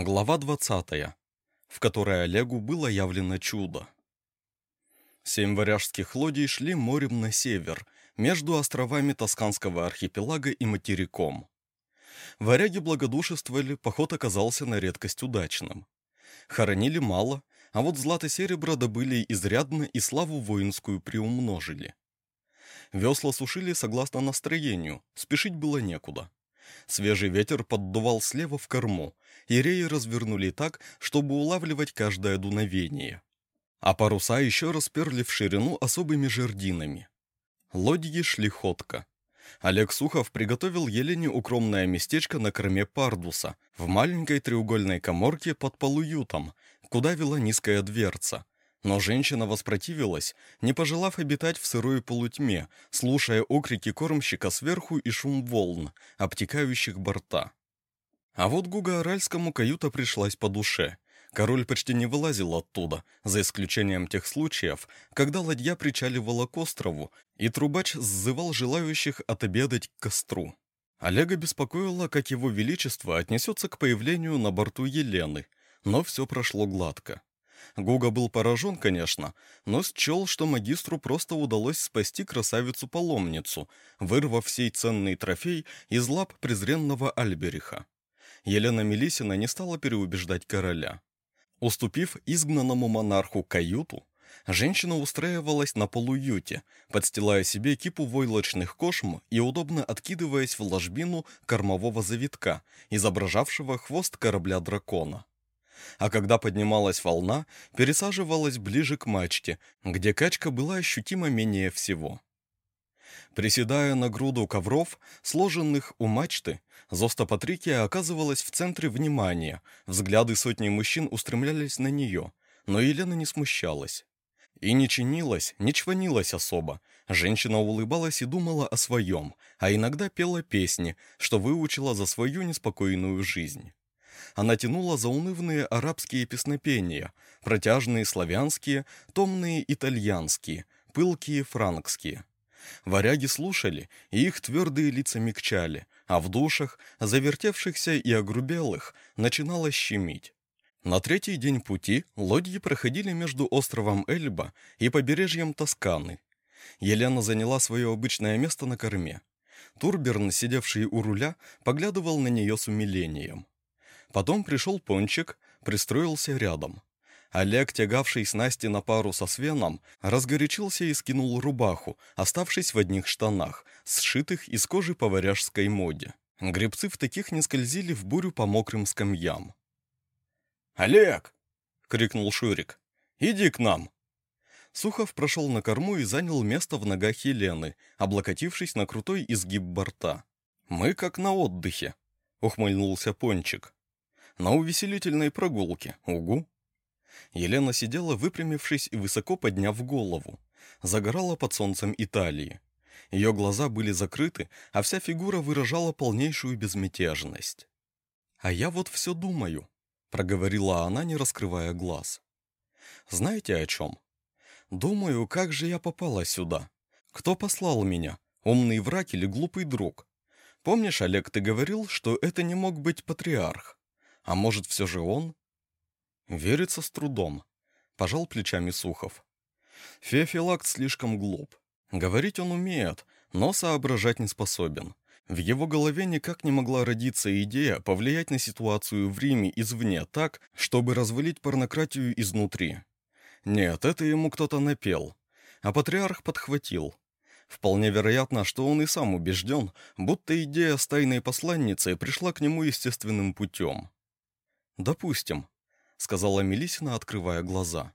Глава 20, в которой Олегу было явлено чудо. Семь варяжских лодий шли морем на север, между островами Тосканского архипелага и материком. Варяги благодушествовали, поход оказался на редкость удачным. Хоронили мало, а вот злато-серебро добыли изрядно и славу воинскую приумножили. Весла сушили согласно настроению, спешить было некуда. Свежий ветер поддувал слева в корму, и реи развернули так, чтобы улавливать каждое дуновение. А паруса еще расперли в ширину особыми жердинами. Лодьи шли ходко. Олег Сухов приготовил Елене укромное местечко на корме Пардуса, в маленькой треугольной коморке под полуютом, куда вела низкая дверца. Но женщина воспротивилась, не пожелав обитать в сырой полутьме, слушая окрики кормщика сверху и шум волн, обтекающих борта. А вот Гуга Аральскому каюта пришлась по душе. Король почти не вылазил оттуда, за исключением тех случаев, когда ладья причаливала к острову, и трубач сзывал желающих отобедать к костру. Олега беспокоило, как его величество отнесется к появлению на борту Елены, но все прошло гладко. Гуга был поражен, конечно, но счел, что магистру просто удалось спасти красавицу-паломницу, вырвав сей ценный трофей из лап презренного Альбериха. Елена Мелисина не стала переубеждать короля. Уступив изгнанному монарху каюту, женщина устраивалась на полуюте, подстилая себе кипу войлочных кошм и удобно откидываясь в ложбину кормового завитка, изображавшего хвост корабля-дракона а когда поднималась волна, пересаживалась ближе к мачте, где качка была ощутимо менее всего. Приседая на груду ковров, сложенных у мачты, Зоста Патрикия оказывалась в центре внимания, взгляды сотни мужчин устремлялись на нее, но Елена не смущалась. И не чинилась, не чванилась особо. Женщина улыбалась и думала о своем, а иногда пела песни, что выучила за свою неспокойную жизнь. Она тянула заунывные арабские песнопения, протяжные славянские, томные итальянские, пылкие франкские. Варяги слушали, и их твердые лица мягчали, а в душах, завертевшихся и огрубелых, начинало щемить. На третий день пути лодьи проходили между островом Эльба и побережьем Тосканы. Елена заняла свое обычное место на корме. Турберн, сидевший у руля, поглядывал на нее с умилением. Потом пришел Пончик, пристроился рядом. Олег, тягавший снасти на пару со Свеном, разгорячился и скинул рубаху, оставшись в одних штанах, сшитых из кожи по варяжской моде. Гребцы в таких не скользили в бурю по мокрым скамьям. «Олег!» — крикнул Шурик. «Иди к нам!» Сухов прошел на корму и занял место в ногах Елены, облокотившись на крутой изгиб борта. «Мы как на отдыхе», — ухмыльнулся Пончик. На увеселительной прогулке, угу. Елена сидела, выпрямившись и высоко подняв голову. Загорала под солнцем Италии. Ее глаза были закрыты, а вся фигура выражала полнейшую безмятежность. «А я вот все думаю», — проговорила она, не раскрывая глаз. «Знаете о чем? Думаю, как же я попала сюда? Кто послал меня? Умный враг или глупый друг? Помнишь, Олег, ты говорил, что это не мог быть патриарх? А может, все же он? Верится с трудом. Пожал плечами Сухов. Феофилакт слишком глуп. Говорить он умеет, но соображать не способен. В его голове никак не могла родиться идея повлиять на ситуацию в Риме извне так, чтобы развалить порнократию изнутри. Нет, это ему кто-то напел. А патриарх подхватил. Вполне вероятно, что он и сам убежден, будто идея с тайной посланницей пришла к нему естественным путем. «Допустим», — сказала Мелисина, открывая глаза.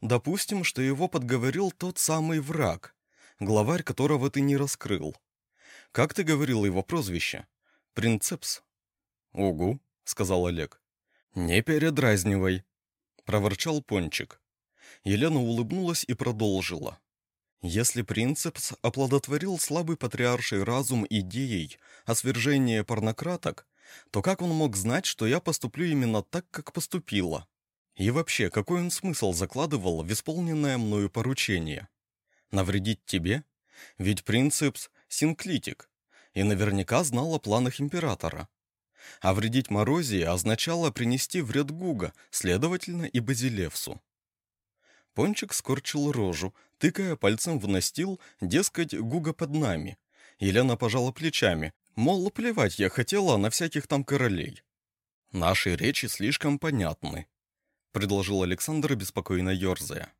«Допустим, что его подговорил тот самый враг, главарь которого ты не раскрыл. Как ты говорил его прозвище? Принцепс?» «Угу», — сказал Олег. «Не передразнивай», — проворчал Пончик. Елена улыбнулась и продолжила. Если Принцепс оплодотворил слабый патриарший разум идеей о свержении порнократок, то как он мог знать, что я поступлю именно так, как поступила? И вообще, какой он смысл закладывал в исполненное мною поручение? Навредить тебе? Ведь принципс – синклитик, и наверняка знал о планах императора. А вредить Морозии означало принести вред Гуга, следовательно, и Базилевсу. Пончик скорчил рожу, тыкая пальцем в настил, дескать, Гуга под нами. Елена пожала плечами, мол, плевать я хотела на всяких там королей. Наши речи слишком понятны, предложил Александр, беспокойно ерзая.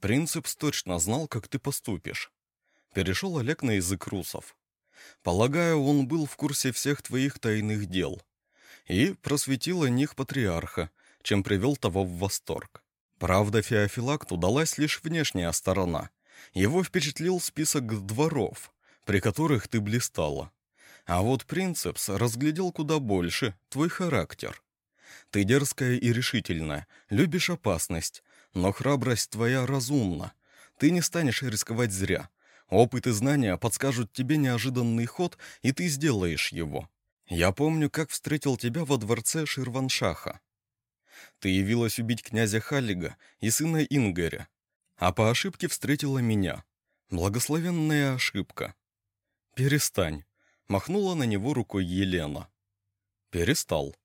Принцепс точно знал, как ты поступишь. Перешел Олег на язык русов. Полагаю, он был в курсе всех твоих тайных дел. И просветил о них патриарха, чем привел того в восторг. Правда, Феофилакту далась лишь внешняя сторона. Его впечатлил список дворов, при которых ты блистала. А вот Принцепс разглядел куда больше твой характер. Ты дерзкая и решительная, любишь опасность, но храбрость твоя разумна. Ты не станешь рисковать зря. Опыт и знания подскажут тебе неожиданный ход, и ты сделаешь его. Я помню, как встретил тебя во дворце Ширваншаха. Ты явилась убить князя Халлига и сына Ингеря, а по ошибке встретила меня. Благословенная ошибка. Перестань. Махнула на него рукой Елена. Перестал.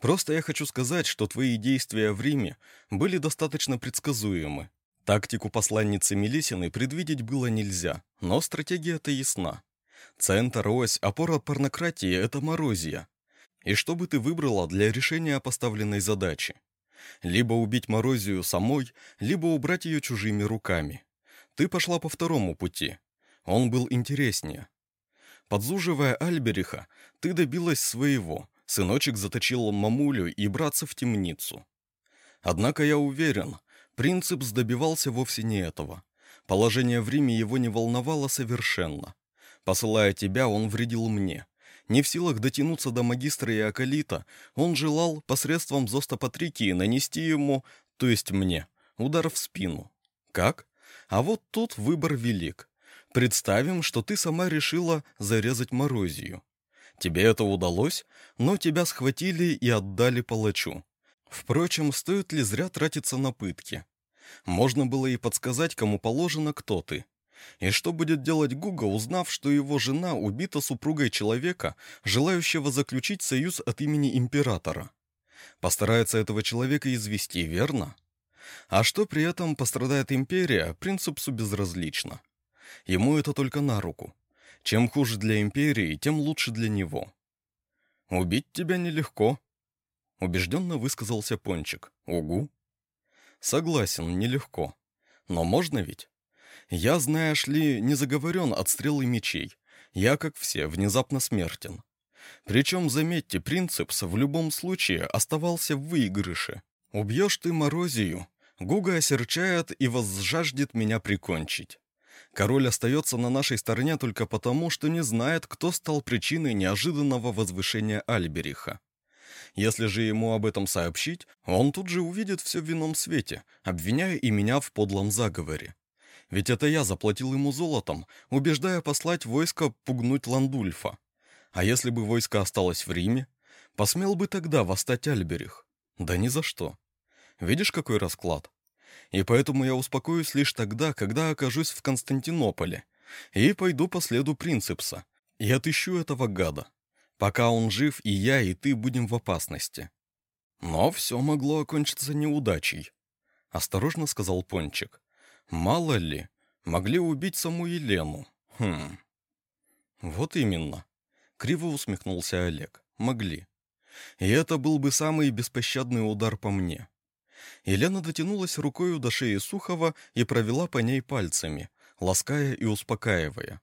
Просто я хочу сказать, что твои действия в Риме были достаточно предсказуемы. Тактику посланницы Мелисины предвидеть было нельзя, но стратегия-то ясна. Центр, ось, опора порнократии — это Морозия. И что бы ты выбрала для решения поставленной задачи? Либо убить Морозию самой, либо убрать ее чужими руками. Ты пошла по второму пути. Он был интереснее. Подзуживая Альбериха, ты добилась своего. Сыночек заточил мамулю и братца в темницу. Однако я уверен, Принцепс добивался вовсе не этого. Положение в Риме его не волновало совершенно. Посылая тебя, он вредил мне. Не в силах дотянуться до магистра и Акалита, он желал посредством Зоста Патрикии нанести ему, то есть мне, удар в спину. Как? А вот тут выбор велик. Представим, что ты сама решила зарезать Морозию. Тебе это удалось, но тебя схватили и отдали палачу. Впрочем, стоит ли зря тратиться на пытки? Можно было и подсказать, кому положено, кто ты. И что будет делать Гуга, узнав, что его жена убита супругой человека, желающего заключить союз от имени императора? Постарается этого человека извести, верно? А что при этом пострадает империя, принципсу безразлично. Ему это только на руку. Чем хуже для империи, тем лучше для него. «Убить тебя нелегко», — убежденно высказался Пончик. «Угу». «Согласен, нелегко. Но можно ведь?» Я, знаешь ли, не заговорен от стрел и мечей. Я, как все, внезапно смертен. Причем, заметьте, Принцепс в любом случае оставался в выигрыше. Убьешь ты Морозию, Гуга осерчает и возжаждет меня прикончить. Король остается на нашей стороне только потому, что не знает, кто стал причиной неожиданного возвышения Альбериха. Если же ему об этом сообщить, он тут же увидит все в винном свете, обвиняя и меня в подлом заговоре. Ведь это я заплатил ему золотом, убеждая послать войско пугнуть Ландульфа. А если бы войско осталось в Риме, посмел бы тогда восстать Альберих? Да ни за что. Видишь, какой расклад? И поэтому я успокоюсь лишь тогда, когда окажусь в Константинополе, и пойду по следу Принцепса, и отыщу этого гада. Пока он жив, и я, и ты будем в опасности. Но все могло окончиться неудачей, — осторожно сказал Пончик. Мало ли, могли убить саму Елену. Хм. Вот именно. Криво усмехнулся Олег. Могли. И это был бы самый беспощадный удар по мне. Елена дотянулась рукой до шеи Сухова и провела по ней пальцами, лаская и успокаивая.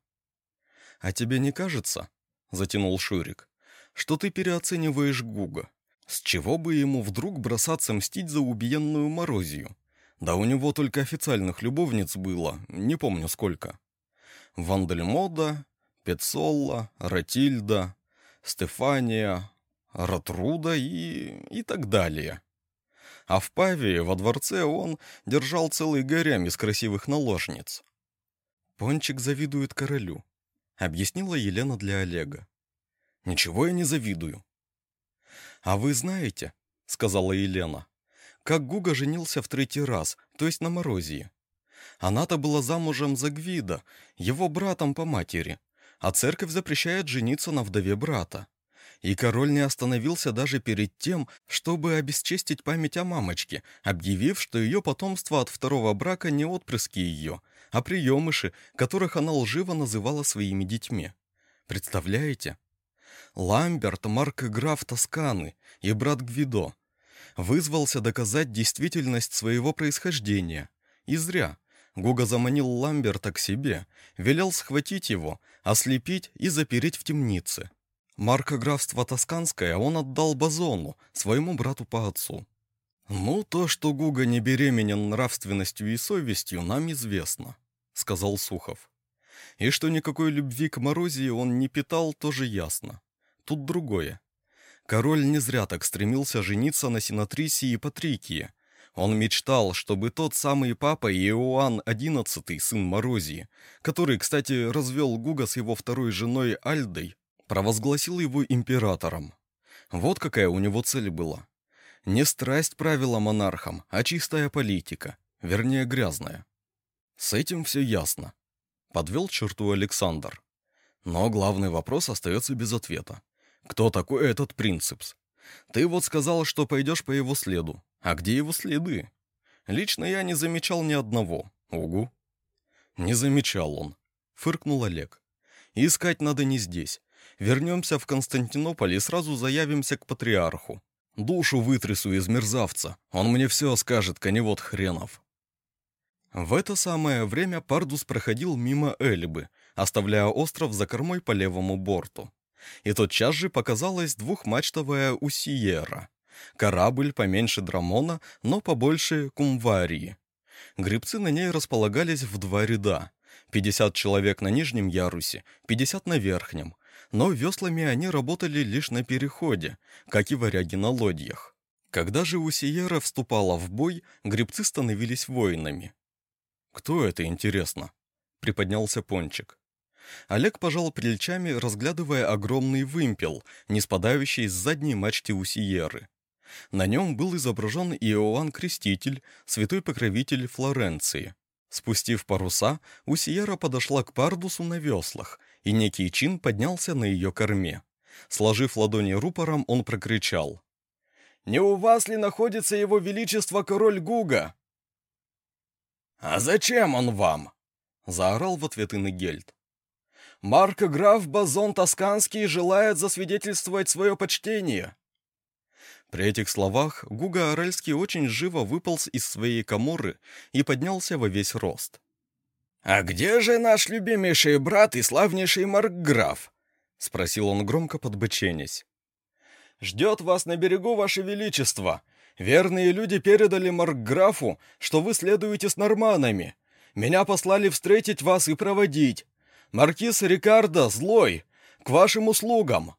«А тебе не кажется, — затянул Шурик, — что ты переоцениваешь Гуга? С чего бы ему вдруг бросаться мстить за убиенную Морозию? Да у него только официальных любовниц было, не помню сколько. Вандельмода, Пецолла, Ратильда, Стефания, Ратруда и... и так далее. А в Павии, во дворце, он держал целый гарем из красивых наложниц. «Пончик завидует королю», — объяснила Елена для Олега. «Ничего я не завидую». «А вы знаете», — сказала Елена, как Гуга женился в третий раз, то есть на Морозии. Она-то была замужем за Гвида, его братом по матери, а церковь запрещает жениться на вдове брата. И король не остановился даже перед тем, чтобы обесчестить память о мамочке, объявив, что ее потомство от второго брака не отпрыски ее, а приемыши, которых она лживо называла своими детьми. Представляете? Ламберт, маркграф Тосканы и брат Гвидо, вызвался доказать действительность своего происхождения. И зря. Гуга заманил Ламберта к себе, велел схватить его, ослепить и запереть в темнице. Маркографство Тосканское он отдал Базону, своему брату по отцу. «Ну, то, что Гуга не беременен нравственностью и совестью, нам известно», — сказал Сухов. «И что никакой любви к Морозии он не питал, тоже ясно. Тут другое. Король не зря так стремился жениться на Синатрисе и Патрикии. Он мечтал, чтобы тот самый папа Иоанн XI, сын Морозии, который, кстати, развел Гуга с его второй женой Альдой, провозгласил его императором. Вот какая у него цель была. Не страсть правила монархом, а чистая политика, вернее грязная. С этим все ясно. Подвел черту Александр. Но главный вопрос остается без ответа. Кто такой этот принципс? Ты вот сказал, что пойдешь по его следу. А где его следы? Лично я не замечал ни одного. Угу. Не замечал он. Фыркнул Олег. Искать надо не здесь. Вернемся в Константинополь и сразу заявимся к патриарху. Душу вытрясу из мерзавца. Он мне все скажет, коневод хренов. В это самое время Пардус проходил мимо Эльбы, оставляя остров за кормой по левому борту и тотчас же показалась двухмачтовая Усиера. Корабль поменьше Драмона, но побольше Кумварии. Грибцы на ней располагались в два ряда. 50 человек на нижнем ярусе, 50 на верхнем. Но веслами они работали лишь на переходе, как и варяги на лодьях. Когда же Усиера вступала в бой, грибцы становились воинами. «Кто это, интересно?» — приподнялся Пончик. Олег пожал плечами, разглядывая огромный вымпел, не спадающий с задней мачты Усиеры. На нем был изображен Иоанн Креститель, святой покровитель Флоренции. Спустив паруса, Усиера подошла к Пардусу на веслах, и некий чин поднялся на ее корме. Сложив ладони рупором, он прокричал. «Не у вас ли находится его величество король Гуга?» «А зачем он вам?» — заорал в ответ Иннегельд. Марк-граф Базон Тосканский желает засвидетельствовать свое почтение». При этих словах Гуга Орельский очень живо выполз из своей коморы и поднялся во весь рост. «А где же наш любимейший брат и славнейший Маркграф?» — спросил он громко подбыченясь. «Ждет вас на берегу, ваше величество. Верные люди передали Маркграфу, что вы следуете с норманами. Меня послали встретить вас и проводить. «Маркиз Рикардо, злой! К вашим услугам!»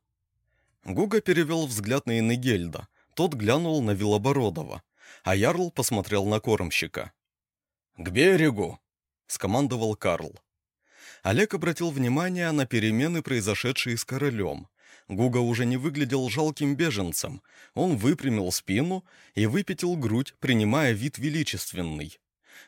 Гуга перевел взгляд на Иннегельда. Тот глянул на Вилобородова, а Ярл посмотрел на кормщика. «К берегу!» — скомандовал Карл. Олег обратил внимание на перемены, произошедшие с королем. Гуга уже не выглядел жалким беженцем. Он выпрямил спину и выпятил грудь, принимая вид величественный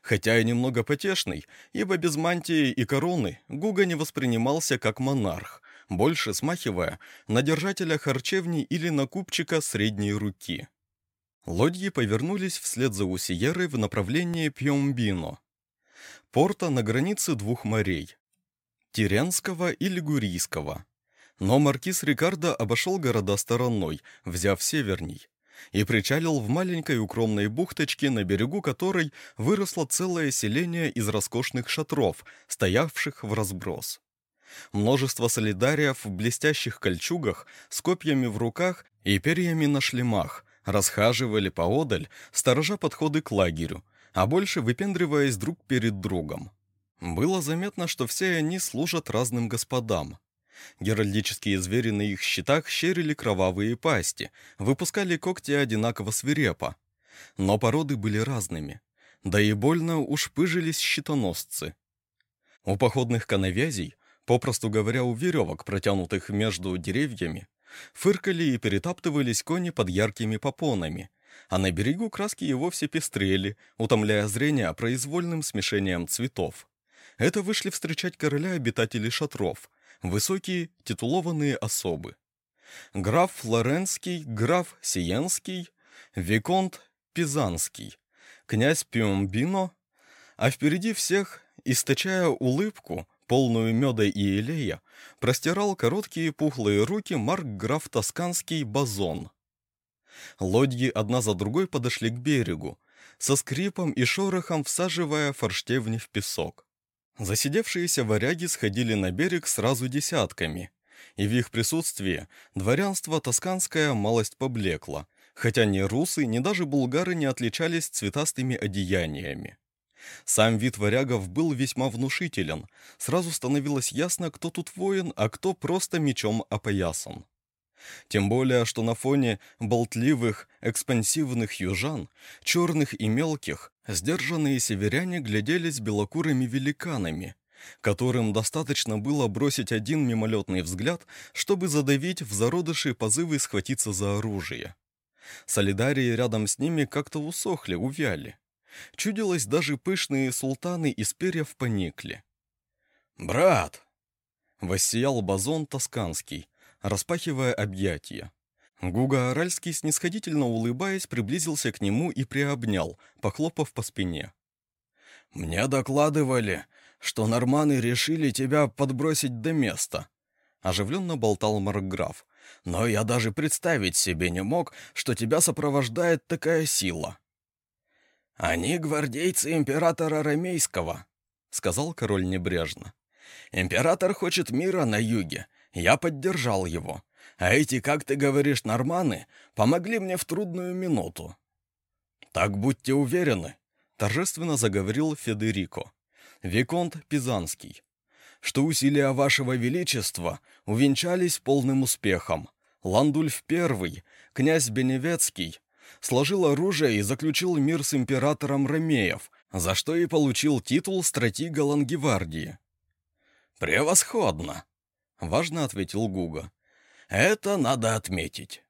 хотя и немного потешный, ибо без мантии и короны Гуга не воспринимался как монарх, больше смахивая на держателя харчевни или на купчика средней руки. Лодьи повернулись вслед за Усиерой в направлении Пьомбино, порта на границе двух морей – Тиренского и Лигурийского. Но маркиз Рикардо обошел города стороной, взяв северней, и причалил в маленькой укромной бухточке, на берегу которой выросло целое селение из роскошных шатров, стоявших в разброс. Множество солидариев в блестящих кольчугах, с копьями в руках и перьями на шлемах расхаживали поодаль, сторожа подходы к лагерю, а больше выпендриваясь друг перед другом. Было заметно, что все они служат разным господам, Геральдические звери на их щитах щерили кровавые пасти, выпускали когти одинаково свирепо. Но породы были разными. Да и больно уж пыжились щитоносцы. У походных коновязей, попросту говоря, у веревок, протянутых между деревьями, фыркали и перетаптывались кони под яркими попонами, а на берегу краски и вовсе пестрели, утомляя зрение произвольным смешением цветов. Это вышли встречать короля обитатели шатров, высокие титулованные особы. граф Флоренский, граф Сиенский, виконт Пизанский, князь Пиумбино, а впереди всех, источая улыбку, полную меда и елея, простирал короткие пухлые руки марк-граф Тосканский Базон. Лодьи одна за другой подошли к берегу, со скрипом и шорохом всаживая форштевни в песок. Засидевшиеся варяги сходили на берег сразу десятками, и в их присутствии дворянство тосканское малость поблекло, хотя ни русы, ни даже булгары не отличались цветастыми одеяниями. Сам вид варягов был весьма внушителен, сразу становилось ясно, кто тут воин, а кто просто мечом опоясан. Тем более, что на фоне болтливых, экспансивных южан, черных и мелких, сдержанные северяне гляделись белокурыми великанами, которым достаточно было бросить один мимолетный взгляд, чтобы задавить в зародыши позывы схватиться за оружие. Солидарии рядом с ними как-то усохли, увяли. Чудилось, даже пышные султаны из перьев поникли. «Брат!» — воссиял базон тосканский, распахивая объятия. Гуга Аральский, снисходительно улыбаясь, приблизился к нему и приобнял, похлопав по спине. «Мне докладывали, что норманы решили тебя подбросить до места», — оживленно болтал Маркграф. «Но я даже представить себе не мог, что тебя сопровождает такая сила». «Они гвардейцы императора Ромейского», — сказал король небрежно. «Император хочет мира на юге, я поддержал его. А эти, как ты говоришь, норманы, помогли мне в трудную минуту. Так будьте уверены, торжественно заговорил Федерико, виконт Пизанский, что усилия вашего величества увенчались полным успехом. Ландульф I, князь Беневецкий, сложил оружие и заключил мир с императором Ромеев, за что и получил титул стратега Лангевардии. «Превосходно!» — важно ответил Гуга. «Это надо отметить».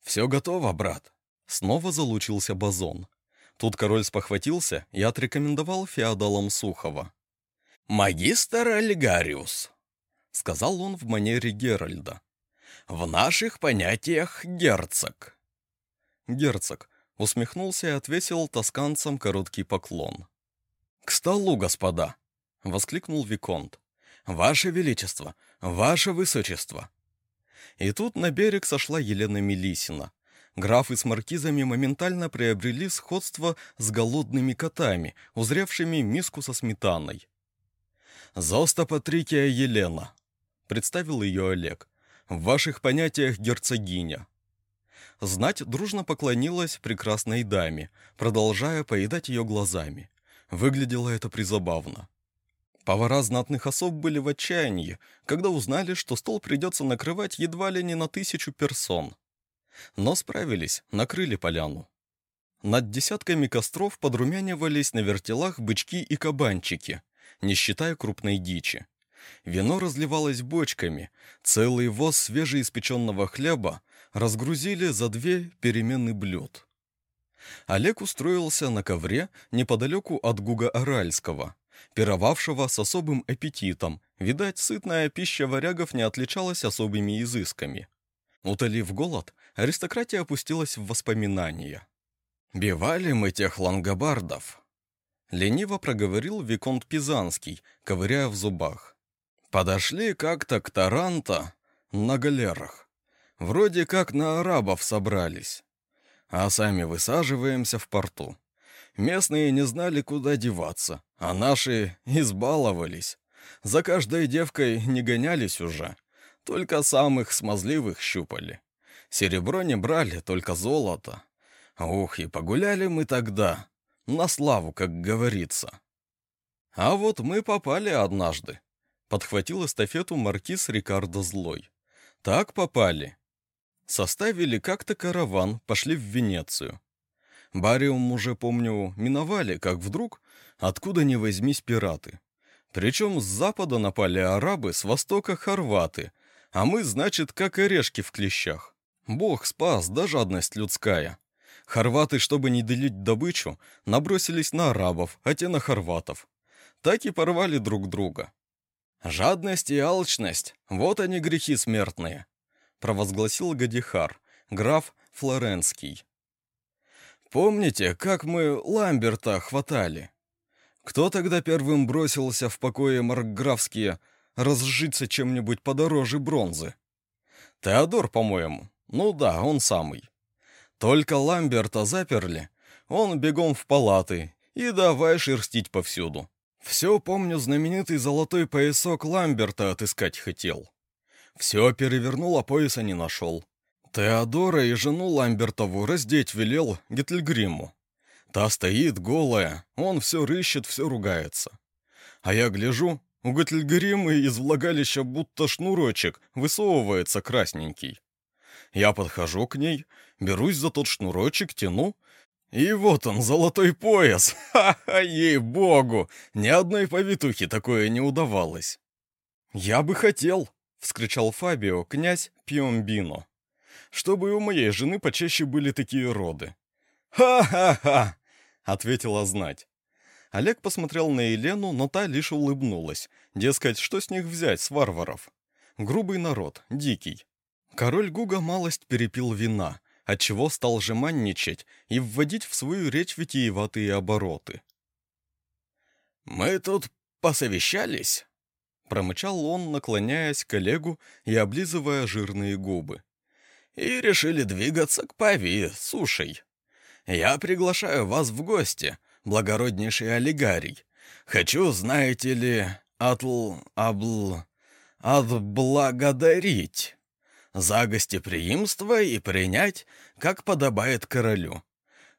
«Все готово, брат», — снова залучился Базон. Тут король спохватился и отрекомендовал феодалам Сухова. «Магистр Альгариус», — сказал он в манере Геральда. «В наших понятиях герцог». Герцог усмехнулся и отвесил тосканцам короткий поклон. «К столу, господа!» — воскликнул Виконт. «Ваше Величество! Ваше Высочество!» И тут на берег сошла Елена Мелисина. Графы с маркизами моментально приобрели сходство с голодными котами, узревшими миску со сметаной. «Зоста Патрикия Елена», — представил ее Олег, — «в ваших понятиях герцогиня». Знать дружно поклонилась прекрасной даме, продолжая поедать ее глазами. Выглядело это призабавно. Повара знатных особ были в отчаянии, когда узнали, что стол придется накрывать едва ли не на тысячу персон. Но справились, накрыли поляну. Над десятками костров подрумянивались на вертелах бычки и кабанчики, не считая крупной дичи. Вино разливалось бочками, целый воз свежеиспеченного хлеба разгрузили за две перемены блюд. Олег устроился на ковре неподалеку от Гуга Аральского, пировавшего с особым аппетитом. Видать, сытная пища варягов не отличалась особыми изысками. Утолив голод, аристократия опустилась в воспоминания. «Бивали мы тех лангобардов», — лениво проговорил Виконт Пизанский, ковыряя в зубах. «Подошли как-то к Таранта на галерах. Вроде как на арабов собрались. А сами высаживаемся в порту. Местные не знали, куда деваться, а наши избаловались. За каждой девкой не гонялись уже, только самых смазливых щупали. Серебро не брали, только золото. Ух, и погуляли мы тогда, на славу, как говорится. А вот мы попали однажды. Подхватил эстафету маркиз Рикардо Злой. Так попали. Составили как-то караван, пошли в Венецию. Бариум уже, помню, миновали, как вдруг, откуда ни возьмись пираты. Причем с запада напали арабы, с востока хорваты, а мы, значит, как орешки в клещах. Бог спас, да жадность людская. Хорваты, чтобы не делить добычу, набросились на арабов, а те на хорватов. Так и порвали друг друга. Жадность и алчность — вот они грехи смертные. провозгласил Гадихар, граф Флоренский. «Помните, как мы Ламберта хватали? Кто тогда первым бросился в покое маркграфские разжиться чем-нибудь подороже бронзы? Теодор, по-моему. Ну да, он самый. Только Ламберта заперли, он бегом в палаты и давай шерстить повсюду. Все, помню, знаменитый золотой поясок Ламберта отыскать хотел. Все перевернул, а пояса не нашел. Теодора и жену Ламбертову раздеть велел Гетльгриму. Та стоит голая, он все рыщет, все ругается. А я гляжу, у Гетльгрима из влагалища будто шнурочек высовывается красненький. Я подхожу к ней, берусь за тот шнурочек, тяну, и вот он, золотой пояс. Ха-ха, ей-богу, ни одной повитухе такое не удавалось. «Я бы хотел», — вскричал Фабио, князь Пьомбино, «чтобы у моей жены почаще были такие роды». «Ха-ха-ха!» — ответила знать. Олег посмотрел на Елену, но та лишь улыбнулась. Дескать, что с них взять, с варваров? Грубый народ, дикий. Король Гуга малость перепил вина, отчего стал жеманничать и вводить в свою речь витиеватые обороты. «Мы тут посовещались?» — промычал он, наклоняясь к Олегу и облизывая жирные губы. «И решили двигаться к Пави, сушей. Я приглашаю вас в гости, благороднейший олигарий. Хочу, знаете ли, отл... обл... отблагодарить» за гостеприимство и принять, как подобает королю.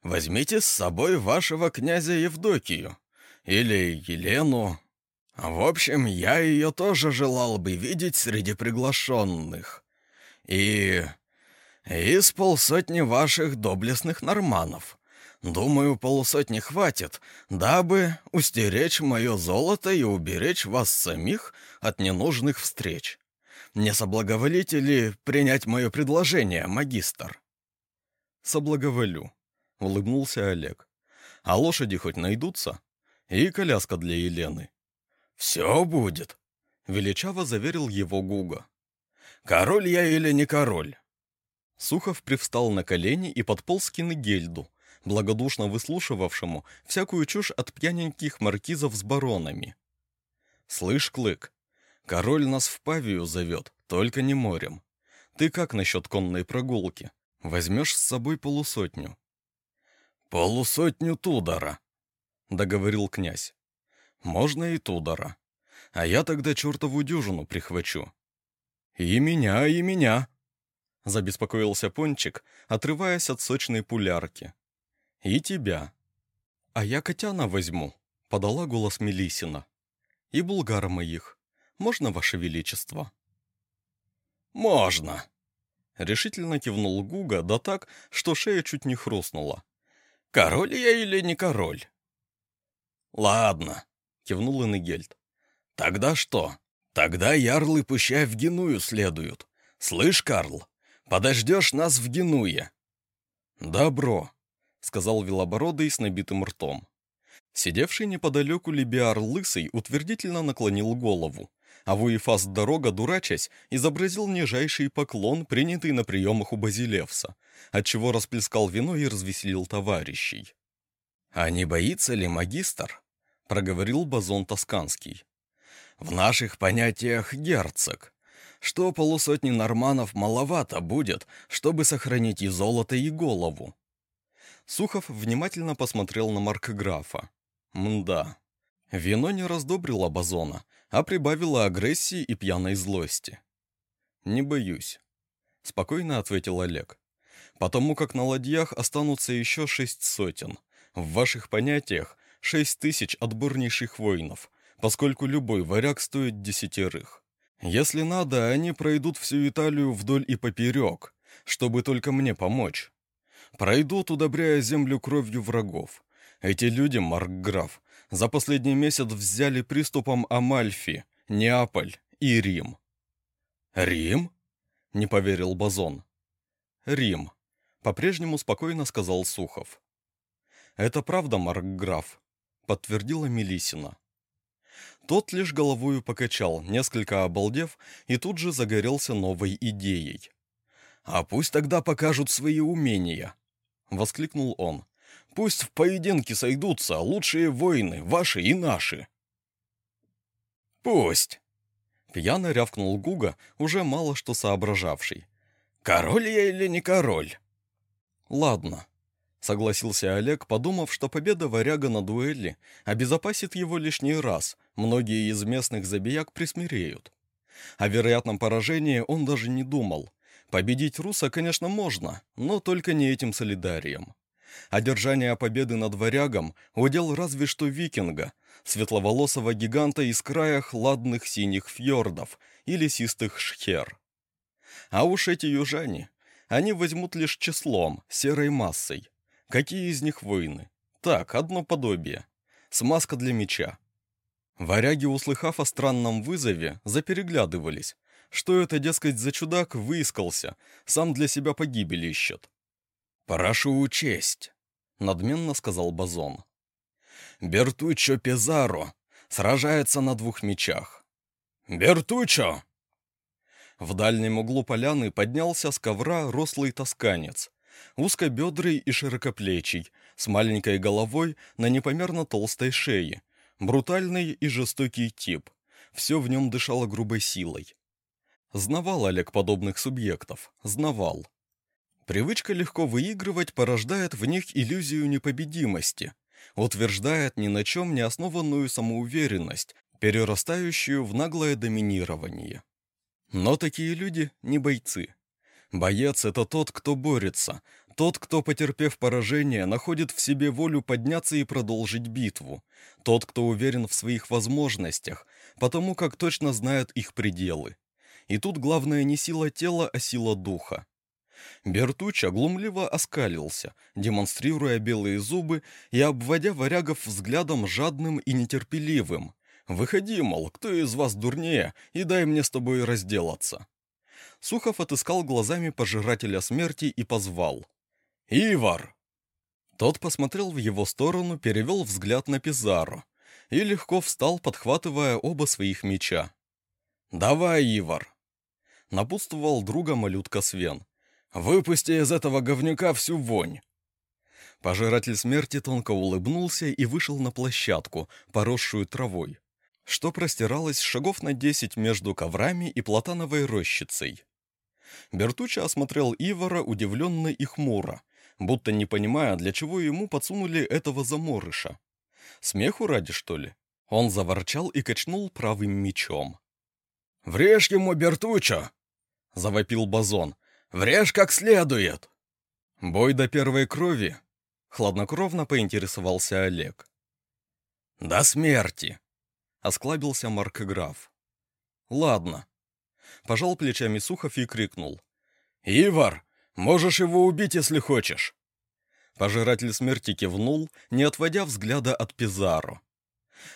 Возьмите с собой вашего князя Евдокию или Елену. В общем, я ее тоже желал бы видеть среди приглашенных. И... и с полсотни ваших доблестных норманов. Думаю, полусотни хватит, дабы устеречь мое золото и уберечь вас самих от ненужных встреч. Не соблаговолите ли принять мое предложение, магистр?» «Соблаговолю», — улыбнулся Олег. «А лошади хоть найдутся? И коляска для Елены». «Все будет», — величаво заверил его Гуга. «Король я или не король?» Сухов привстал на колени и подполз к Гельду, благодушно выслушивавшему всякую чушь от пьяненьких маркизов с баронами. «Слышь, Клык, Король нас в Павию зовет, только не морем. Ты как насчет конной прогулки? Возьмешь с собой полусотню?» «Полусотню Тудора», — договорил князь. «Можно и Тудора. А я тогда чертову дюжину прихвачу». «И меня, и меня», — забеспокоился Пончик, отрываясь от сочной пулярки. «И тебя». «А я Котяна возьму», — подала голос Мелисина. «И булгара моих. Можно, Ваше Величество?» «Можно!» Решительно кивнул Гуга, да так, что шея чуть не хрустнула. «Король я или не король?» «Ладно», — кивнул Иннегельд. «Тогда что? Тогда ярлы пущай в Геную следуют. Слышь, Карл, подождешь нас в Генуе?» «Добро», — сказал Велобородый с набитым ртом. Сидевший неподалеку Либиар Лысый утвердительно наклонил голову а Вуефас Дорога, дурачась, изобразил нижайший поклон, принятый на приемах у Базилевса, отчего расплескал вино и развеселил товарищей. «А не боится ли магистр?» — проговорил Базон Тосканский. «В наших понятиях герцог. Что полусотни норманов маловато будет, чтобы сохранить и золото, и голову». Сухов внимательно посмотрел на маркграфа. «Мда, Вино не раздобрило Базона, а прибавило агрессии и пьяной злости. «Не боюсь», — спокойно ответил Олег. «Потому как на ладьях останутся еще шесть сотен. В ваших понятиях шесть тысяч отборнейших воинов, поскольку любой варяг стоит десятерых. Если надо, они пройдут всю Италию вдоль и поперек, чтобы только мне помочь. Пройдут, удобряя землю кровью врагов. Эти люди, Маркграф, за последний месяц взяли приступом Амальфи, Неаполь и Рим. «Рим?» — не поверил Базон. «Рим», — по-прежнему спокойно сказал Сухов. «Это правда, Маркграф», — подтвердила Мелисина. Тот лишь головою покачал, несколько обалдев, и тут же загорелся новой идеей. «А пусть тогда покажут свои умения!» — воскликнул он. «Пусть в поединке сойдутся лучшие воины, ваши и наши!» «Пусть!» — пьяно рявкнул Гуга, уже мало что соображавший. «Король я или не король?» «Ладно», — согласился Олег, подумав, что победа варяга на дуэли обезопасит его лишний раз, многие из местных забияк присмиреют. О вероятном поражении он даже не думал. Победить руса, конечно, можно, но только не этим солидарием. Одержание победы над варягом удел разве что викинга, светловолосого гиганта из края хладных синих фьордов и лесистых шхер. А уж эти южане, они возьмут лишь числом, серой массой. Какие из них воины? Так, одно подобие. Смазка для меча. Варяги, услыхав о странном вызове, запереглядывались. Что это, дескать, за чудак выискался, сам для себя погибель ищет. «Прошу учесть», — надменно сказал Базон. «Бертучо Пизаро сражается на двух мечах». «Бертучо!» В дальнем углу поляны поднялся с ковра рослый тосканец, узкобедрый и широкоплечий, с маленькой головой на непомерно толстой шее, брутальный и жестокий тип. Все в нем дышало грубой силой. Знавал Олег подобных субъектов, знавал. Привычка легко выигрывать порождает в них иллюзию непобедимости, утверждает ни на чем не основанную самоуверенность, перерастающую в наглое доминирование. Но такие люди не бойцы. Боец — это тот, кто борется, тот, кто, потерпев поражение, находит в себе волю подняться и продолжить битву, тот, кто уверен в своих возможностях, потому как точно знает их пределы. И тут главное не сила тела, а сила духа. Бертуча глумливо оскалился, демонстрируя белые зубы и обводя варягов взглядом жадным и нетерпеливым, Выходи, мол, кто из вас дурнее, и дай мне с тобой разделаться. Сухов отыскал глазами пожирателя смерти и позвал. «Ивар!» Тот посмотрел в его сторону, перевел взгляд на Пизарро и легко встал, подхватывая оба своих меча. «Давай, Ивар!» Напутствовал друга малютка Свен. «Выпусти из этого говнюка всю вонь!» Пожиратель смерти тонко улыбнулся и вышел на площадку, поросшую травой что простиралось шагов на десять между коврами и платановой рощицей. Бертуча осмотрел Ивара удивленно и хмуро, будто не понимая, для чего ему подсунули этого заморыша. Смеху ради, что ли? Он заворчал и качнул правым мечом. «Врежь ему, Бертуча!» — завопил Базон. «Врежь как следует!» «Бой до первой крови!» — хладнокровно поинтересовался Олег. «До смерти!» осклабился маркграф. «Ладно». Пожал плечами Сухов и крикнул. «Ивар, можешь его убить, если хочешь!» Пожиратель смерти кивнул, не отводя взгляда от Пизаро.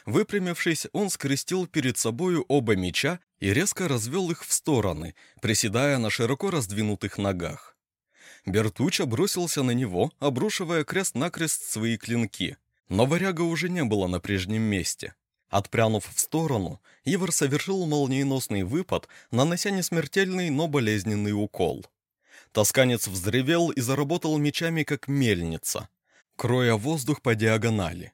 Выпрямившись, он скрестил перед собою оба меча и резко развел их в стороны, приседая на широко раздвинутых ногах. Бертуча бросился на него, обрушивая крест-накрест свои клинки, но варяга уже не было на прежнем месте. Отпрянув в сторону, Ивар совершил молниеносный выпад, нанося несмертельный, но болезненный укол. Тосканец взревел и заработал мечами, как мельница, кроя воздух по диагонали.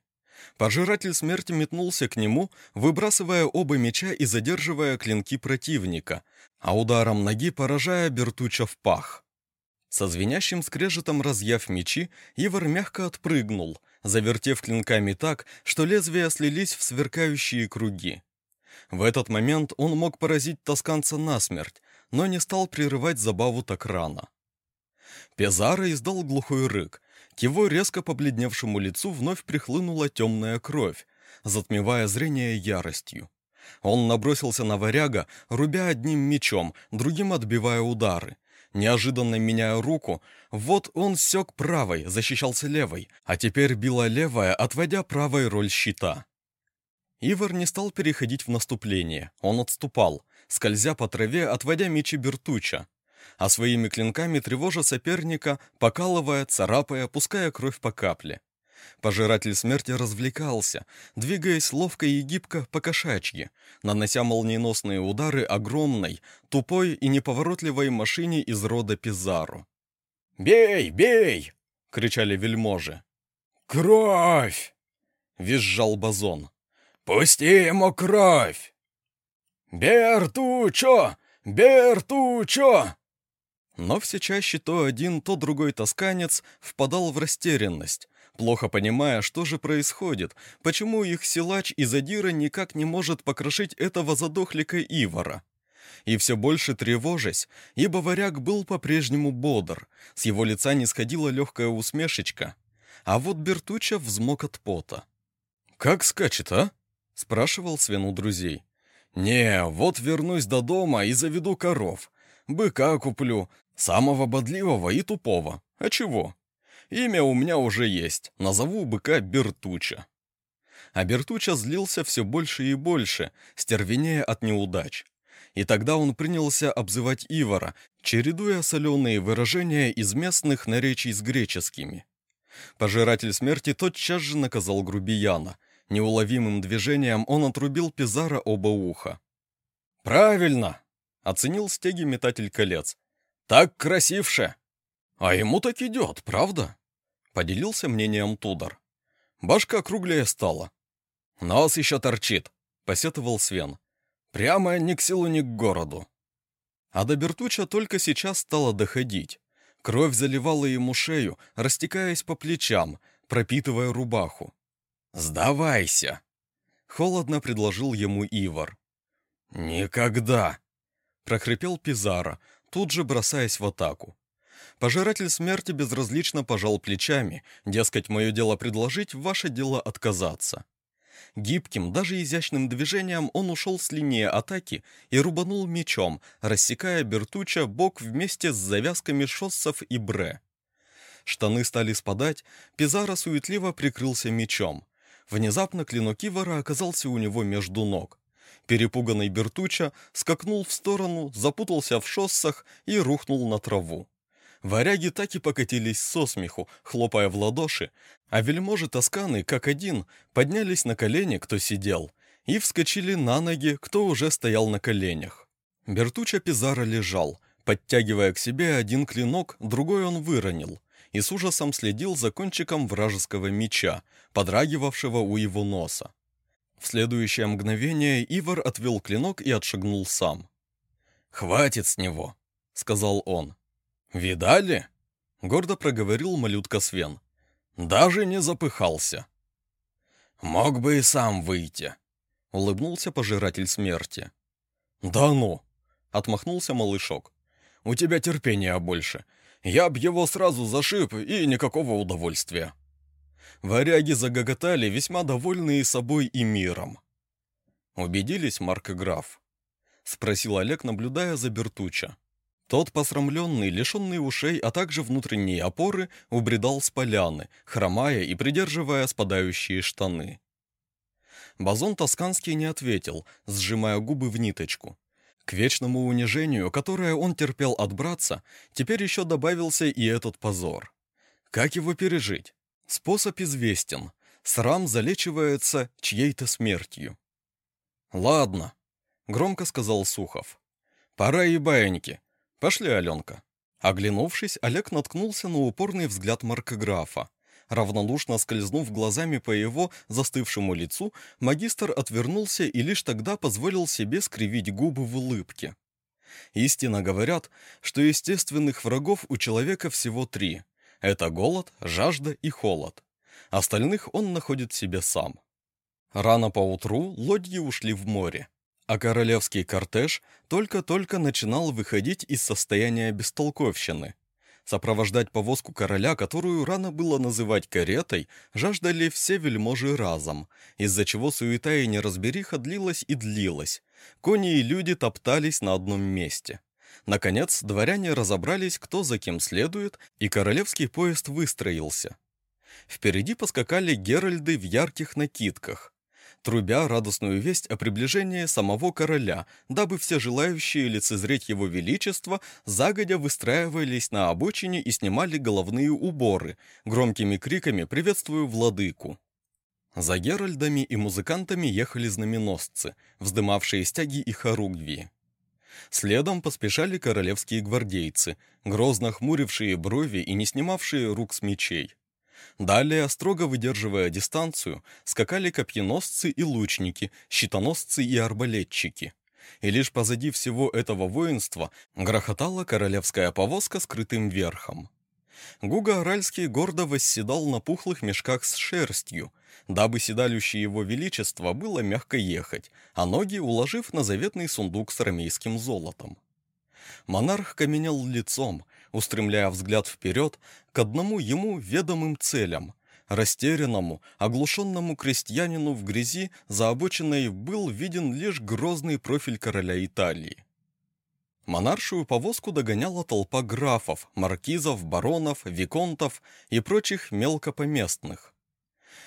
Пожиратель смерти метнулся к нему, выбрасывая оба меча и задерживая клинки противника, а ударом ноги поражая Бертуча в пах. Со звенящим скрежетом разъяв мечи, Ивар мягко отпрыгнул, завертев клинками так, что лезвия слились в сверкающие круги. В этот момент он мог поразить тосканца насмерть, но не стал прерывать забаву так рано. Пезаро издал глухой рык. К его резко побледневшему лицу вновь прихлынула темная кровь, затмевая зрение яростью. Он набросился на варяга, рубя одним мечом, другим отбивая удары, Неожиданно меняя руку, вот он сёк правой, защищался левой, а теперь била левая, отводя правой роль щита. Ивар не стал переходить в наступление, он отступал, скользя по траве, отводя мечи Бертуча, а своими клинками тревожа соперника, покалывая, царапая, пуская кровь по капле. Пожиратель смерти развлекался, двигаясь ловко и гибко по кошачьи, нанося молниеносные удары огромной, тупой и неповоротливой машине из рода Пизару. «Бей, бей!» — кричали вельможи. «Кровь!» — визжал Базон. «Пусти ему кровь!» «Бертучо! Бертучо!» Но все чаще то один, то другой тосканец впадал в растерянность, плохо понимая, что же происходит, почему их силач и задира никак не может покрошить этого задохлика Ивара. И все больше тревожась, ибо варяг был по-прежнему бодр, с его лица не сходила легкая усмешечка, а вот Бертуча взмок от пота. «Как скачет, а?» — спрашивал Свен друзей. «Не, вот вернусь до дома и заведу коров. Быка куплю, самого бодливого и тупого. А чего? Имя у меня уже есть, назову быка Бертуча». А Бертуча злился все больше и больше, стервенея от неудач. И тогда он принялся обзывать Ивара, чередуя соленые выражения из местных наречий с греческими. Пожиратель смерти тотчас же наказал грубияна. Неуловимым движением он отрубил Пизара оба уха. «Правильно!» — оценил стеги метатель колец. «Так красивше!» «А ему так идет, правда?» — поделился мнением Тудор. Башка круглее стала. «Нос еще торчит», — посетовал Свен. «Прямо ни к селу, ни к городу». А до Бертуча только сейчас стало доходить. Кровь заливала ему шею, растекаясь по плечам, пропитывая рубаху. «Сдавайся!» — холодно предложил ему Ивар. «Никогда!» — прохрипел Пизара, тут же бросаясь в атаку. Пожиратель смерти безразлично пожал плечами, дескать, мое дело предложить, ваше дело отказаться. Гибким, даже изящным движением он ушел с линии атаки и рубанул мечом, рассекая Бертуча бок вместе с завязками шоссов и бре. Штаны стали спадать, Пизаро суетливо прикрылся мечом. Внезапно клинок Ивара оказался у него между ног. Перепуганный Бертуча скакнул в сторону, запутался в шоссах и рухнул на траву. Варяги так и покатились со смеху, хлопая в ладоши, а вельможи Тосканы, как один, поднялись на колени, кто сидел, и вскочили на ноги, кто уже стоял на коленях. Бертуча Пизара лежал, подтягивая к себе один клинок, другой он выронил, и с ужасом следил за кончиком вражеского меча, подрагивавшего у его носа. В следующее мгновение Ивар отвел клинок и отшагнул сам. «Хватит с него», — сказал он. «Видали?» — гордо проговорил малютка Свен. «Даже не запыхался». «Мог бы и сам выйти», — улыбнулся пожиратель смерти. «Да ну!» — отмахнулся малышок. «У тебя терпения больше. Я б его сразу зашиб, и никакого удовольствия». Варяги загоготали, весьма довольные собой и миром. «Убедились, Марк и граф?» — спросил Олег, наблюдая за Бертуча. Тот, посрамленный, лишенный ушей, а также внутренней опоры, убредал с поляны, хромая и придерживая спадающие штаны. Базон Тосканский не ответил, сжимая губы в ниточку. К вечному унижению, которое он терпел от братца, теперь еще добавился и этот позор. Как его пережить? Способ известен. Срам залечивается чьей-то смертью. «Ладно», — громко сказал Сухов. «Пора и баиньки. «Пошли, Аленка». Оглянувшись, Олег наткнулся на упорный взгляд маркографа. Равнодушно скользнув глазами по его застывшему лицу, магистр отвернулся и лишь тогда позволил себе скривить губы в улыбке. Истинно говорят, что естественных врагов у человека всего три. Это голод, жажда и холод. Остальных он находит себе сам. Рано поутру лодьи ушли в море а королевский кортеж только-только начинал выходить из состояния бестолковщины. Сопровождать повозку короля, которую рано было называть каретой, жаждали все вельможи разом, из-за чего суета и неразбериха длилась и длилась. Кони и люди топтались на одном месте. Наконец, дворяне разобрались, кто за кем следует, и королевский поезд выстроился. Впереди поскакали геральды в ярких накидках. Трубя радостную весть о приближении самого короля, дабы все желающие лицезреть его величество загодя выстраивались на обочине и снимали головные уборы, громкими криками приветствуя владыку. За Геральдами и музыкантами ехали знаменосцы, вздымавшие стяги и хоругвии. Следом поспешали королевские гвардейцы, грозно хмурившие брови и не снимавшие рук с мечей. Далее, строго выдерживая дистанцию, скакали копьеносцы и лучники, щитоносцы и арбалетчики. И лишь позади всего этого воинства грохотала королевская повозка с крытым верхом. Гуга Аральский гордо восседал на пухлых мешках с шерстью, дабы седалище его величества было мягко ехать, а ноги уложив на заветный сундук с рамейским золотом. Монарх каменел лицом, устремляя взгляд вперед к одному ему ведомым целям. Растерянному, оглушенному крестьянину в грязи за обочиной был виден лишь грозный профиль короля Италии. Монаршую повозку догоняла толпа графов, маркизов, баронов, виконтов и прочих мелкопоместных.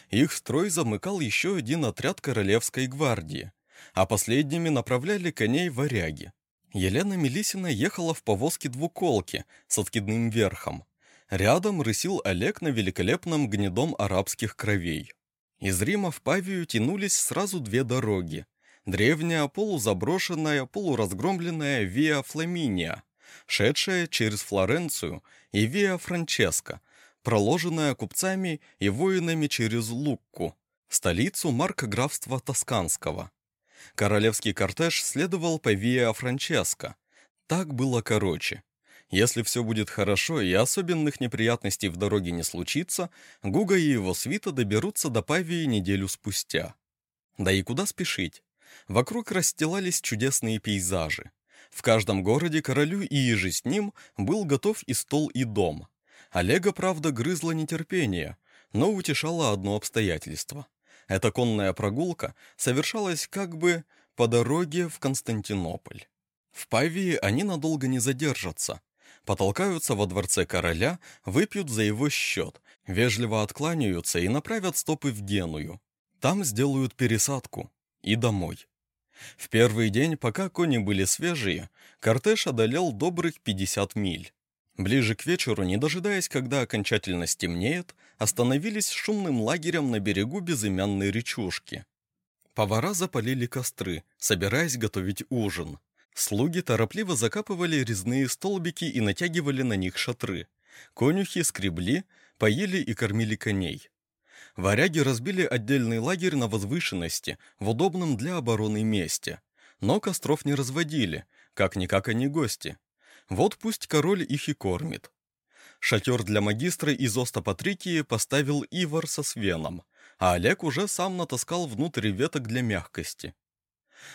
Их строй замыкал еще один отряд королевской гвардии, а последними направляли коней варяги. Елена Мелисина ехала в повозке двуколки с откидным верхом. Рядом рысил Олег на великолепном гнедом арабских кровей. Из Рима в Павию тянулись сразу две дороги – древняя полузаброшенная, полуразгромленная Виа Фламиния, шедшая через Флоренцию, и Виа Франческо, проложенная купцами и воинами через Лукку, столицу маркграфства Тосканского. Королевский кортеж следовал по Виа Франческо. Так было короче. Если все будет хорошо и особенных неприятностей в дороге не случится, Гуга и его свита доберутся до Павии неделю спустя. Да и куда спешить? Вокруг расстилались чудесные пейзажи. В каждом городе королю и еже с ним был готов и стол, и дом. Олега, правда, грызло нетерпение, но утешало одно обстоятельство. Эта конная прогулка совершалась как бы по дороге в Константинополь. В Павии они надолго не задержатся. Потолкаются во дворце короля, выпьют за его счет, вежливо откланяются и направят стопы в Геную. Там сделают пересадку и домой. В первый день, пока кони были свежие, кортеж одолел добрых 50 миль. Ближе к вечеру, не дожидаясь, когда окончательно стемнеет, остановились шумным лагерем на берегу безымянной речушки. Повара запалили костры, собираясь готовить ужин. Слуги торопливо закапывали резные столбики и натягивали на них шатры. Конюхи скребли, поили и кормили коней. Варяги разбили отдельный лагерь на возвышенности, в удобном для обороны месте. Но костров не разводили, как-никак они гости. Вот пусть король их и кормит. Шатер для магистра из Оста Патрикии поставил Ивар со Свеном, а Олег уже сам натаскал внутрь веток для мягкости.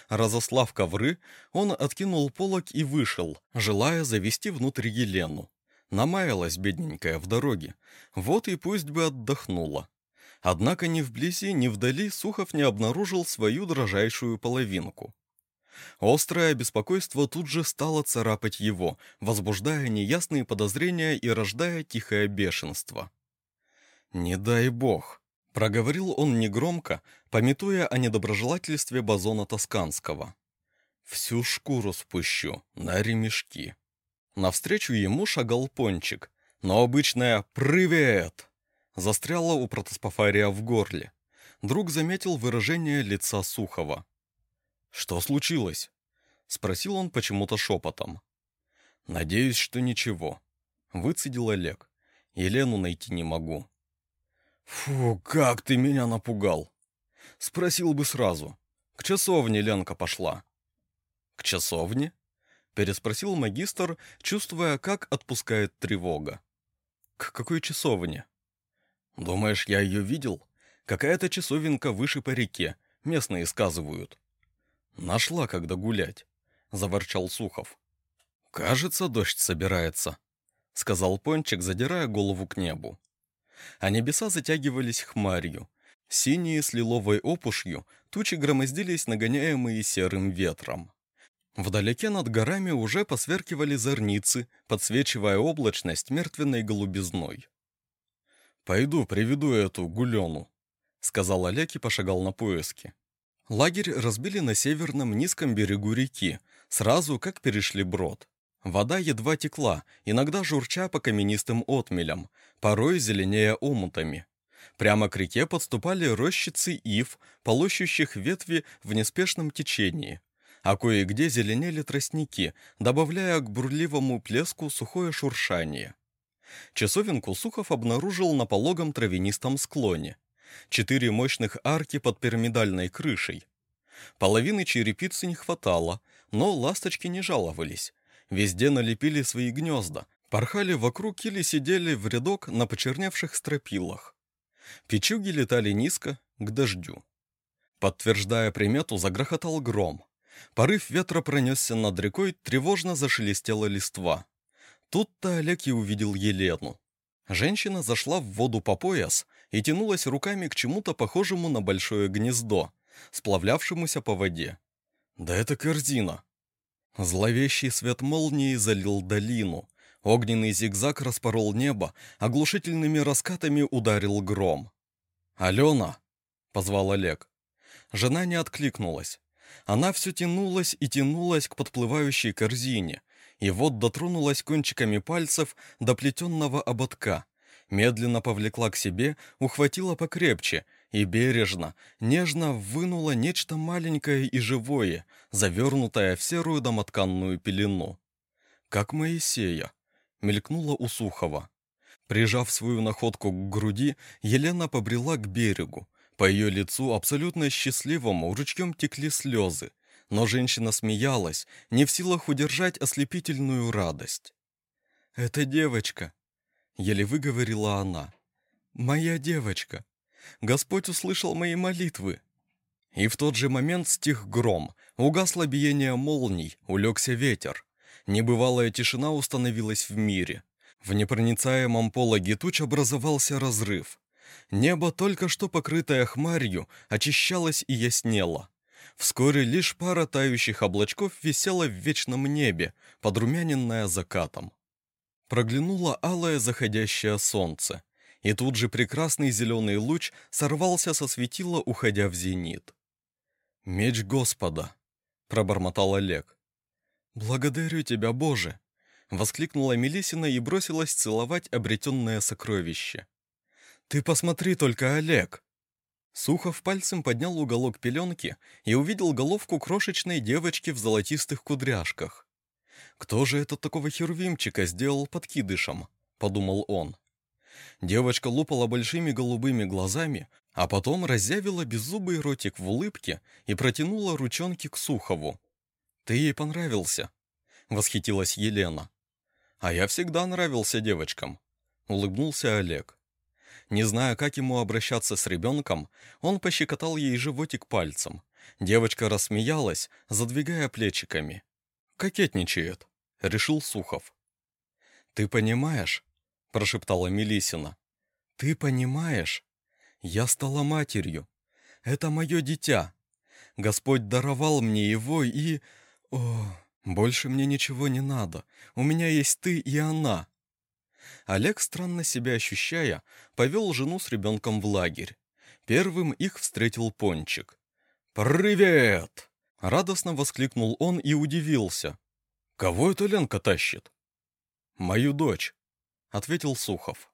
Разослав ковры, он откинул полок и вышел, желая завести внутрь Елену. Намаялась бедненькая в дороге, вот и пусть бы отдохнула. Однако ни вблизи, ни вдали Сухов не обнаружил свою дрожайшую половинку. Острое беспокойство тут же стало царапать его, возбуждая неясные подозрения и рождая тихое бешенство. «Не дай бог», — проговорил он негромко, пометуя о недоброжелательстве Базона Тосканского. «Всю шкуру спущу на ремешки». Навстречу ему шагал Пончик, но обычное «Привет!» застряла у протоспофария в горле. Друг заметил выражение лица Сухова. «Что случилось?» — спросил он почему-то шепотом. «Надеюсь, что ничего», — выцедил Олег. «Елену найти не могу». «Фу, как ты меня напугал!» Спросил бы сразу. «К часовне Ленка пошла». «К часовне?» — переспросил магистр, чувствуя, как отпускает тревога. «К какой часовне?» «Думаешь, я ее видел? Какая-то часовенка выше по реке, местные сказывают». «Нашла, когда гулять», — заворчал Сухов. «Кажется, дождь собирается», — сказал Пончик, задирая голову к небу. А небеса затягивались хмарью. Синие с лиловой опушью тучи громоздились, нагоняемые серым ветром. Вдалеке над горами уже посверкивали зорницы, подсвечивая облачность мертвенной голубизной. «Пойду приведу эту гулену», — сказал Олег и пошагал на поиски. Лагерь разбили на северном низком берегу реки, сразу как перешли брод. Вода едва текла, иногда журча по каменистым отмелям, порой зеленее омутами. Прямо к реке подступали рощицы ив, полощущих ветви в неспешном течении, а кое-где зеленели тростники, добавляя к бурливому плеску сухое шуршание. Часовенку Сухов обнаружил на пологом травянистом склоне. Четыре мощных арки под пирамидальной крышей. Половины черепицы не хватало, но ласточки не жаловались. Везде налепили свои гнезда, порхали вокруг или сидели в рядок на почерневших стропилах. Печуги летали низко, к дождю. Подтверждая примету, загрохотал гром. Порыв ветра пронесся над рекой, тревожно зашелестела листва. Тут-то Олег и увидел Елену. Женщина зашла в воду по пояс и тянулась руками к чему-то похожему на большое гнездо, сплавлявшемуся по воде. Да это корзина. Зловещий свет молнии залил долину. Огненный зигзаг распорол небо, оглушительными раскатами ударил гром. «Алена!» — позвал Олег. Жена не откликнулась. Она все тянулась и тянулась к подплывающей корзине, и вот дотронулась кончиками пальцев до плетенного ободка, медленно повлекла к себе, ухватила покрепче и бережно, нежно вынула нечто маленькое и живое, завернутое в серую домотканную пелену. «Как Моисея», — мелькнула у Сухова. Прижав свою находку к груди, Елена побрела к берегу. По ее лицу, абсолютно счастливому, ручком текли слезы, но женщина смеялась, не в силах удержать ослепительную радость. «Это девочка», — еле выговорила она. «Моя девочка. Господь услышал мои молитвы». И в тот же момент стих гром, угасло биение молний, улегся ветер. Небывалая тишина установилась в мире. В непроницаемом пологе туч образовался разрыв. Небо, только что покрытое хмарью, очищалось и яснело. Вскоре лишь пара тающих облачков висела в вечном небе, подрумяненная закатом. Проглянуло алое заходящее солнце, и тут же прекрасный зеленый луч сорвался со светила, уходя в зенит. «Меч Господа!» — пробормотал Олег. «Благодарю тебя, Боже!» — воскликнула Мелисина и бросилась целовать обретенное сокровище. «Ты посмотри только, Олег!» Сухов пальцем поднял уголок пеленки и увидел головку крошечной девочки в золотистых кудряшках. «Кто же это такого херувимчика сделал подкидышем?» — подумал он. Девочка лупала большими голубыми глазами, а потом разъявила беззубый ротик в улыбке и протянула ручонки к Сухову. «Ты ей понравился», — восхитилась Елена. «А я всегда нравился девочкам», — улыбнулся Олег. Не зная, как ему обращаться с ребенком, он пощекотал ей животик пальцем. Девочка рассмеялась, задвигая плечиками. «Кокетничает», — решил Сухов. «Ты понимаешь?» — прошептала Мелисина. «Ты понимаешь? Я стала матерью. Это мое дитя. Господь даровал мне его и... О, больше мне ничего не надо. У меня есть ты и она. Олег, странно себя ощущая, повел жену с ребенком в лагерь. Первым их встретил Пончик. «Привет!» — радостно воскликнул он и удивился. «Кого это Ленка тащит?» «Мою дочь», — ответил Сухов.